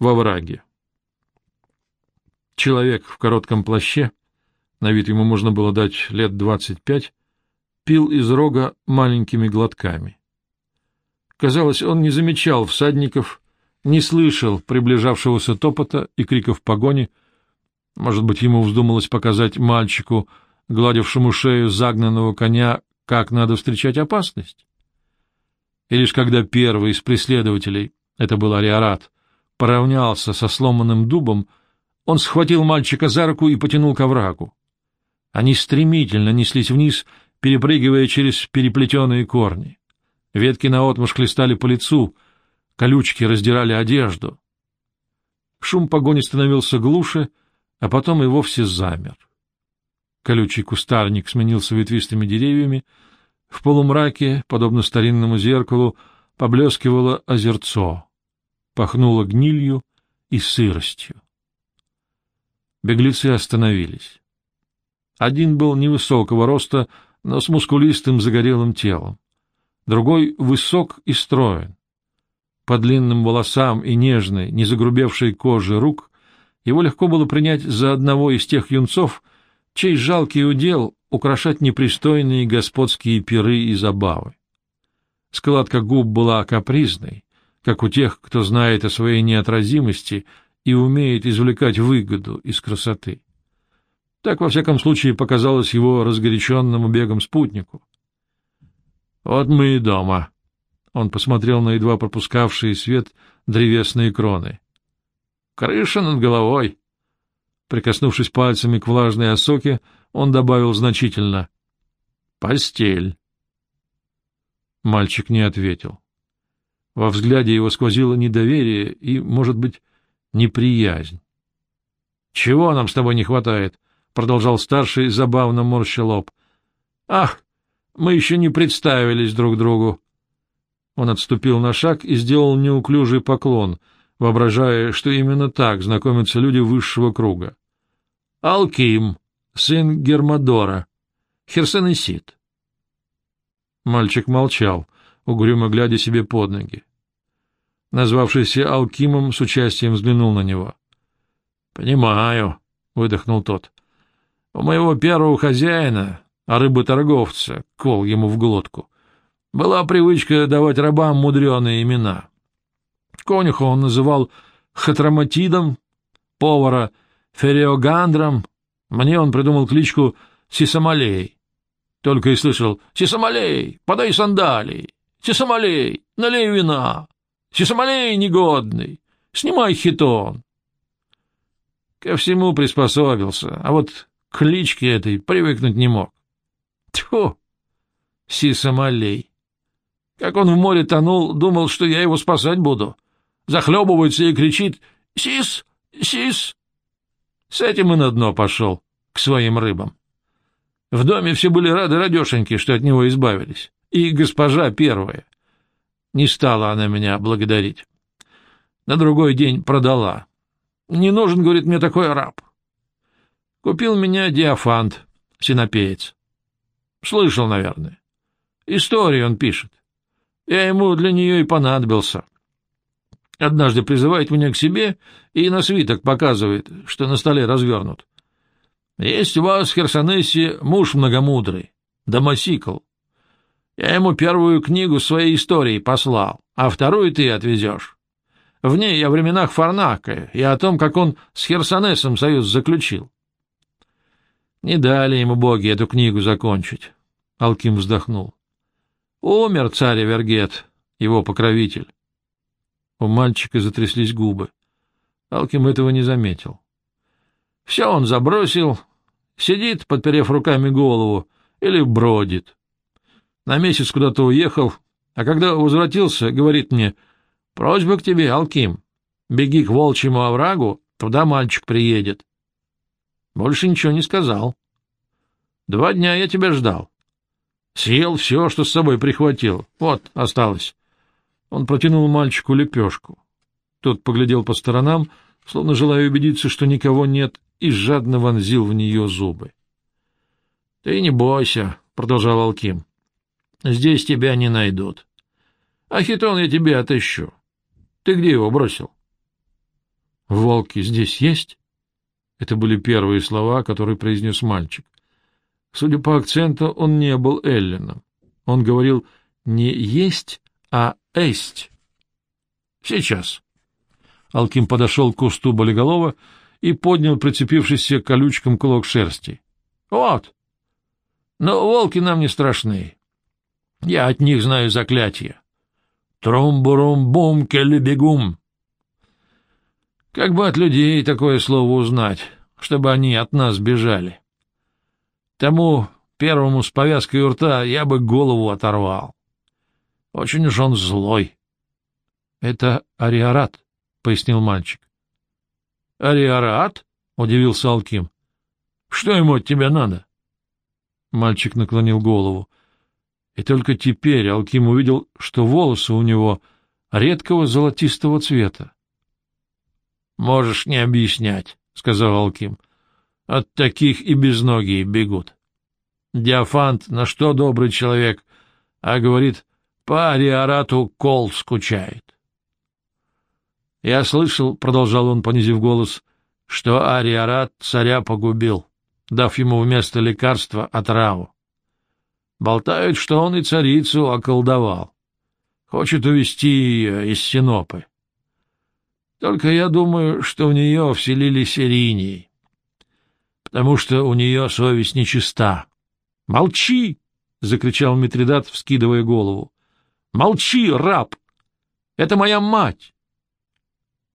во враге. Человек в коротком плаще, на вид ему можно было дать лет двадцать пять, пил из рога маленькими глотками. Казалось, он не замечал всадников, не слышал приближавшегося топота и криков погони. Может быть, ему вздумалось показать мальчику, гладившему шею загнанного коня, как надо встречать опасность? И лишь когда первый из преследователей, это был Ариарат, поравнялся со сломанным дубом, он схватил мальчика за руку и потянул к оврагу. Они стремительно неслись вниз, перепрыгивая через переплетенные корни. Ветки наотмашь хлестали по лицу, колючки раздирали одежду. Шум погони становился глуше, а потом и вовсе замер. Колючий кустарник сменился ветвистыми деревьями, в полумраке, подобно старинному зеркалу, поблескивало озерцо, пахнуло гнилью и сыростью. Беглецы остановились. Один был невысокого роста, но с мускулистым загорелым телом. Другой высок и строен. По длинным волосам и нежной, не загрубевшей коже рук его легко было принять за одного из тех юнцов, чей жалкий удел украшать непристойные господские пиры и забавы. Складка губ была капризной, как у тех, кто знает о своей неотразимости и умеет извлекать выгоду из красоты. Так, во всяком случае, показалось его разгоряченному бегом спутнику. — Вот мы и дома. Он посмотрел на едва пропускавшие свет древесные кроны. — Крыша над головой. Прикоснувшись пальцами к влажной осоке, он добавил значительно. — Постель. Мальчик не ответил. Во взгляде его сквозило недоверие и, может быть, неприязнь. — Чего нам с тобой не хватает? — продолжал старший, забавно морща лоб. — Ах, мы еще не представились друг другу. Он отступил на шаг и сделал неуклюжий поклон, воображая, что именно так знакомятся люди высшего круга. — Алким, сын Гермодора, Херсонесит. Мальчик молчал, угрюмо глядя себе под ноги. Назвавшийся Алкимом с участием взглянул на него. — Понимаю, — выдохнул тот. — У моего первого хозяина, а рыботорговца, кол ему в глотку, была привычка давать рабам мудреные имена. Конюха он называл Хатраматидом, повара — Фереогандром, мне он придумал кличку Сисамалей. Только и слышал «Сисамалей, подай сандалии! Сисамалей, налей вина! Сисамалей негодный! Снимай хитон!» Ко всему приспособился, а вот к кличке этой привыкнуть не мог. Тьфу! Сисамалей! Как он в море тонул, думал, что я его спасать буду. Захлебывается и кричит «Сис! Сис!» С этим и на дно пошел, к своим рыбам. В доме все были рады радешеньки, что от него избавились. И госпожа первая. Не стала она меня благодарить. На другой день продала. Не нужен, говорит, мне такой раб. Купил меня диафант, синопеец. Слышал, наверное. Историю он пишет. Я ему для нее и понадобился. Однажды призывает меня к себе и на свиток показывает, что на столе развернут. Есть у вас в Херсонесе муж многомудрый, Домосикл. Я ему первую книгу своей истории послал, а вторую ты отвезешь. В ней о временах Фарнака и о том, как он с Херсонесом союз заключил. Не дали ему боги эту книгу закончить. Алким вздохнул. Умер царь Эвергет, его покровитель. У мальчика затряслись губы. Алким этого не заметил. Все он забросил, сидит, подперев руками голову, или бродит. На месяц куда-то уехал, а когда возвратился, говорит мне, «Просьба к тебе, Алким, беги к волчьему оврагу, туда мальчик приедет». Больше ничего не сказал. Два дня я тебя ждал. Съел все, что с собой прихватил. Вот, осталось. Он протянул мальчику лепешку. Тот поглядел по сторонам, словно желая убедиться, что никого нет, и жадно вонзил в нее зубы. — Ты не бойся, — продолжал Алким. — Здесь тебя не найдут. А хитон я тебе отыщу. Ты где его бросил? Волки здесь есть? Это были первые слова, которые произнес мальчик. Судя по акценту, он не был Эллином. Он говорил не «есть», а «эсть». «Сейчас». Алким подошел к кусту болиголова и поднял прицепившийся колючком клок шерсти. «Вот! Но волки нам не страшны. Я от них знаю заклятие. Трум-бурум-бум, келли-бегум. Как бы от людей такое слово узнать, чтобы они от нас бежали? Тому первому с повязкой у рта я бы голову оторвал. Очень уж он злой. — Это Ариарат, — пояснил мальчик. — Ариарат? — удивился Алким. — Что ему от тебя надо? Мальчик наклонил голову. И только теперь Алким увидел, что волосы у него редкого золотистого цвета. — Можешь не объяснять, — сказал Алким. — От таких и безногие бегут. Диафант на что добрый человек, а говорит, по ариарату кол скучает. Я слышал, — продолжал он, понизив голос, — что ариарат царя погубил, дав ему вместо лекарства отраву. Болтают, что он и царицу околдовал. Хочет увести ее из Синопы. Только я думаю, что в нее вселили сириней, потому что у нее совесть нечиста. — Молчи! — закричал Митридат, вскидывая голову. — Молчи, раб! Это моя мать!